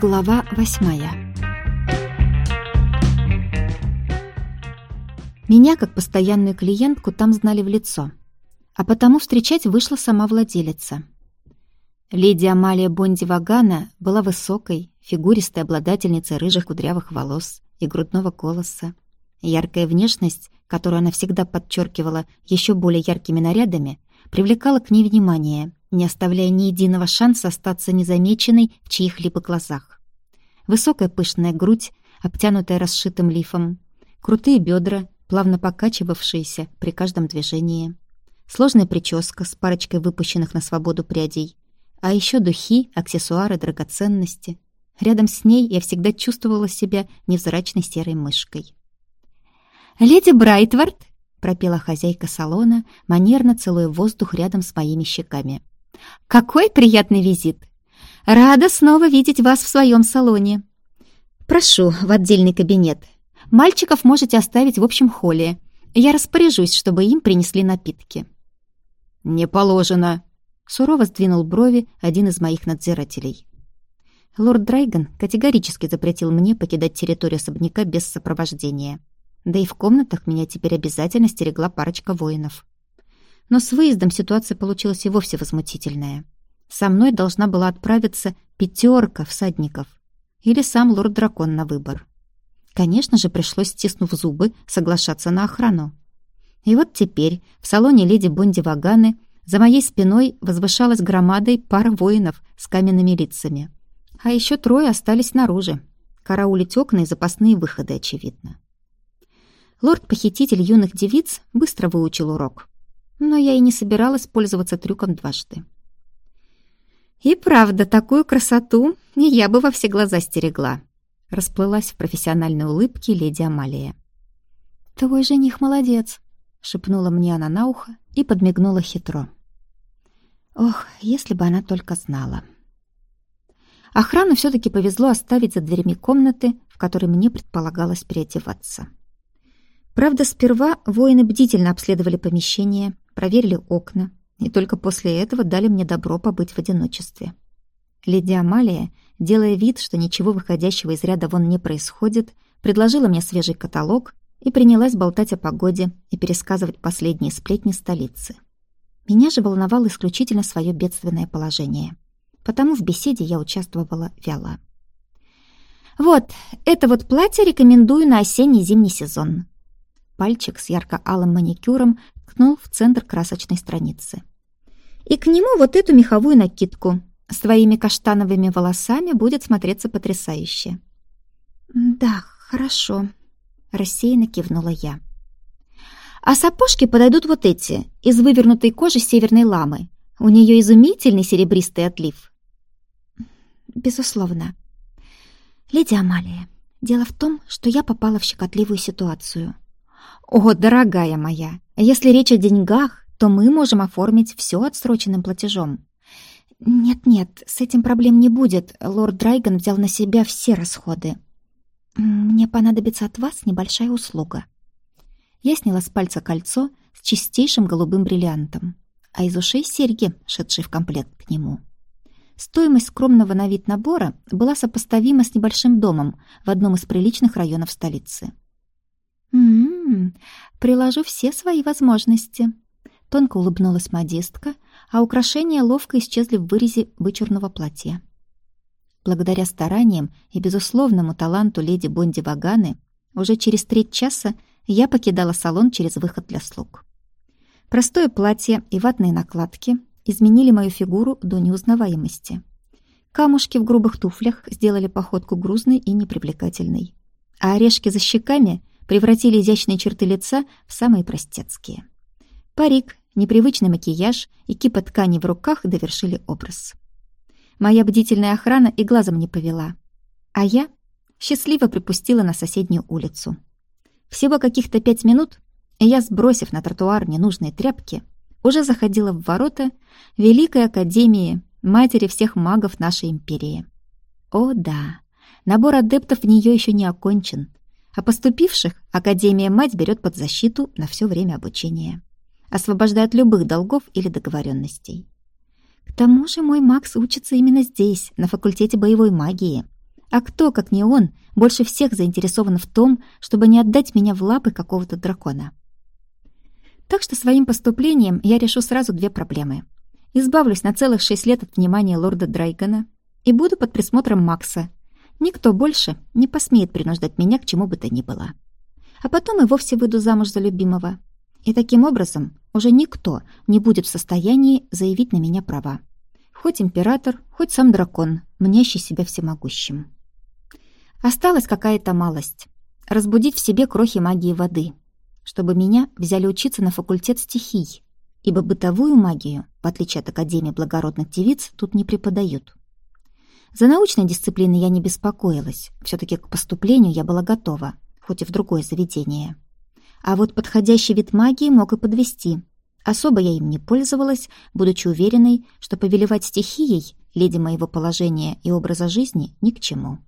Глава восьмая Меня, как постоянную клиентку, там знали в лицо, а потому встречать вышла сама владелица. Леди Амалия Бонди-Вагана была высокой, фигуристой обладательницей рыжих кудрявых волос и грудного колоса. Яркая внешность, которую она всегда подчеркивала еще более яркими нарядами, привлекала к ней внимание, не оставляя ни единого шанса остаться незамеченной в чьих-либо глазах. Высокая пышная грудь, обтянутая расшитым лифом, крутые бедра, плавно покачивавшиеся при каждом движении, сложная прическа с парочкой выпущенных на свободу прядей, а еще духи, аксессуары, драгоценности. Рядом с ней я всегда чувствовала себя невзрачной серой мышкой. «Леди Брайтвард!» — пропела хозяйка салона, манерно целуя воздух рядом с моими щеками. «Какой приятный визит! Рада снова видеть вас в своем салоне. Прошу в отдельный кабинет. Мальчиков можете оставить в общем холле. Я распоряжусь, чтобы им принесли напитки». «Не положено», — сурово сдвинул брови один из моих надзирателей. Лорд Драйган категорически запретил мне покидать территорию особняка без сопровождения. Да и в комнатах меня теперь обязательно стерегла парочка воинов. Но с выездом ситуация получилась и вовсе возмутительная. Со мной должна была отправиться пятерка всадников. Или сам лорд-дракон на выбор. Конечно же, пришлось, стиснув зубы, соглашаться на охрану. И вот теперь в салоне леди Бонди Ваганы за моей спиной возвышалась громадой пара воинов с каменными лицами. А еще трое остались снаружи. Караулить окна и запасные выходы, очевидно. Лорд-похититель юных девиц быстро выучил урок. Но я и не собиралась пользоваться трюком дважды. «И правда, такую красоту я бы во все глаза стерегла», расплылась в профессиональной улыбке леди Амалия. «Твой жених молодец», — шепнула мне она на ухо и подмигнула хитро. Ох, если бы она только знала. Охрану все-таки повезло оставить за дверями комнаты, в которой мне предполагалось переодеваться. Правда, сперва воины бдительно обследовали помещение, проверили окна, и только после этого дали мне добро побыть в одиночестве. Леди Амалия, делая вид, что ничего выходящего из ряда вон не происходит, предложила мне свежий каталог и принялась болтать о погоде и пересказывать последние сплетни столицы. Меня же волновало исключительно свое бедственное положение. Потому в беседе я участвовала вяло. «Вот, это вот платье рекомендую на осенне-зимний сезон». Пальчик с ярко-алым маникюром ткнул в центр красочной страницы. «И к нему вот эту меховую накидку. С твоими каштановыми волосами будет смотреться потрясающе». «Да, хорошо», — рассеянно кивнула я. «А сапожки подойдут вот эти, из вывернутой кожи северной ламы. У нее изумительный серебристый отлив». «Безусловно. Леди Амалия, дело в том, что я попала в щекотливую ситуацию». «О, дорогая моя, если речь о деньгах, то мы можем оформить все отсроченным платежом». «Нет-нет, с этим проблем не будет. Лорд Драйган взял на себя все расходы». «Мне понадобится от вас небольшая услуга». Я сняла с пальца кольцо с чистейшим голубым бриллиантом, а из ушей серьги, шедшие в комплект к нему. Стоимость скромного на вид набора была сопоставима с небольшим домом в одном из приличных районов столицы. «М-м-м, приложу все свои возможности», — тонко улыбнулась модистка, а украшения ловко исчезли в вырезе вычурного платья. Благодаря стараниям и безусловному таланту леди Бонди Ваганы, уже через треть часа я покидала салон через выход для слуг. Простое платье и ватные накладки изменили мою фигуру до неузнаваемости. Камушки в грубых туфлях сделали походку грузной и непривлекательной, а орешки за щеками превратили изящные черты лица в самые простецкие. Парик, непривычный макияж и кипа ткани в руках довершили образ. Моя бдительная охрана и глазом не повела. А я счастливо припустила на соседнюю улицу. Всего каких-то пять минут, и я, сбросив на тротуар ненужные тряпки, уже заходила в ворота Великой Академии, матери всех магов нашей империи. О да, набор адептов в нее еще не окончен, а поступивших Академия-мать берет под защиту на все время обучения, освобождая от любых долгов или договоренностей. К тому же мой Макс учится именно здесь, на факультете боевой магии, А кто, как не он, больше всех заинтересован в том, чтобы не отдать меня в лапы какого-то дракона? Так что своим поступлением я решу сразу две проблемы. Избавлюсь на целых шесть лет от внимания лорда Драйгана и буду под присмотром Макса. Никто больше не посмеет принуждать меня к чему бы то ни было. А потом и вовсе выйду замуж за любимого. И таким образом уже никто не будет в состоянии заявить на меня права. Хоть император, хоть сам дракон, мнящий себя всемогущим. Осталась какая-то малость. Разбудить в себе крохи магии воды, чтобы меня взяли учиться на факультет стихий, ибо бытовую магию, в отличие от Академии благородных девиц, тут не преподают. За научной дисциплиной я не беспокоилась, все таки к поступлению я была готова, хоть и в другое заведение. А вот подходящий вид магии мог и подвести. Особо я им не пользовалась, будучи уверенной, что повелевать стихией леди моего положения и образа жизни ни к чему.